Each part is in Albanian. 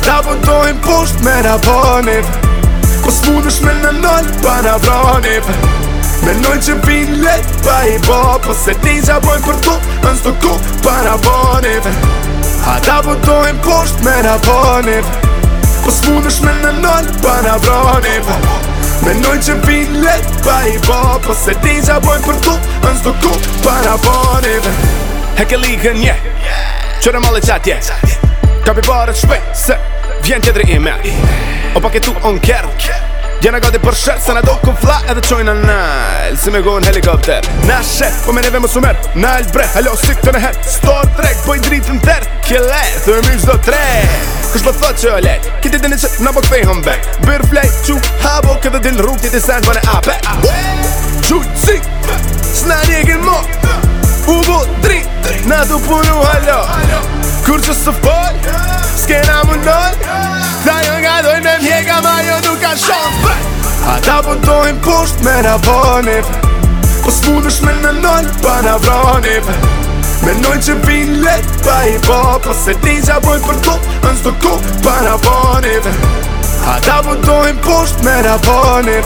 Ata bëndojnë posht me ravanit Kos mu në në nëll pa ravanit Me nojnë që pin let pa i bo Po se ti që bojnë për tu në stë ku pa ravanit Ata bëndojnë posht me ravanit Kos mu në në nëll pa ravanit Me nojnë që pin let pa i bo Po se ti që bojnë për tu në stë ku pa ravanit Hekë ligën, yeah Qërë më le qatë, yeah Ka pe barët shpej Se vjen tjetëri i me O pak e tu on kerk Gjena gati për shërë Se na do ku fla edhe qojnë në Si me gojnë helikopter Na shet, po me neve më sumer Nëll bre, halo si këtë në her Store trek, po i dritë në ter Kile, të e mirë zdo tre Kush po thot që o let Kiti dini që po në po këthej hëmbe Bir flej, qu, habo Këdhe din rrug tjeti sen bëne ape Gjujt, si Sna njegin mo Ugo, tri Na du punu, halo Kur që së fëll, s'ke nga mundon Tha jo nga dojnë me mjeka ma jo nuk ka shon A ta pëndojnë pusht me po në boni Po s'mun me në nëllë pa në vroni Me nëllë që vin let pa i bo po, po se ti që bojnë për tu, në s'do ku pa po në boni A ta pëndojnë pusht me në boni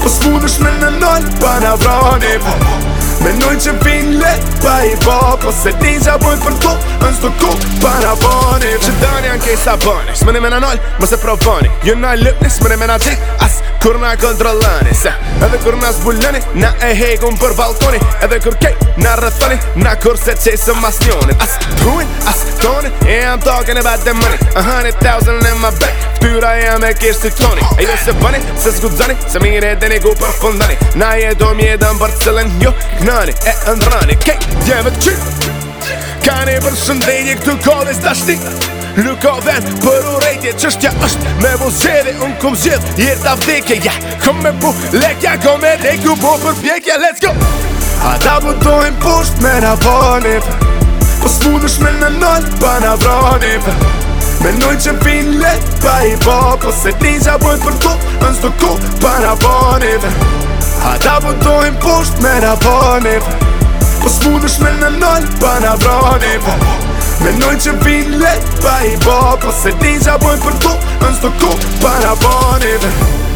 Po s'mun me në nëllë pa në vroni Menoj që vinë let pa i Po se ti gja boj për tu Në së të ku para boni Që dëni anke sa boni Së mëni me në nëllë, mëse provoni Ju në lëpni, së mëni me në qik Asë kur në kontrolani Se edhe kur në zbuljoni Na e hegun për balkoni Edhe kur kej në rëthoni Na kur se qesë mas njoni Asë ruin, asë toni E am talking about the money A hundred thousand in my bank Tyra e me kesh si toni E jo se vani, se zgudzani Se mire dhe një gu për fundani Na jedom jedem për cëllën nani e ndrani Kej, djeve të qyp Kani për shëndrejnje këtu kodis të shtik Luka vend për u urejtje Qështja është me bu zxedhe Unë kum zxedhe jetë ta vdike, Ja, kom me bu lekja Kom me deku bu për pjekja, Let's go! A ta butojnë pusht me na vonit Po është me në nëll pa na vronit Menoj që pin let pa i bo Po se ti gja bujt për tu Në stu ku pa na Në stu ku A ta bëndojnë posht me në bëni Po së mund me në nëllë pa në bëni Me nëjnë që vinë letë pa i bo Po se di që për tu, në stë ku pa në bëni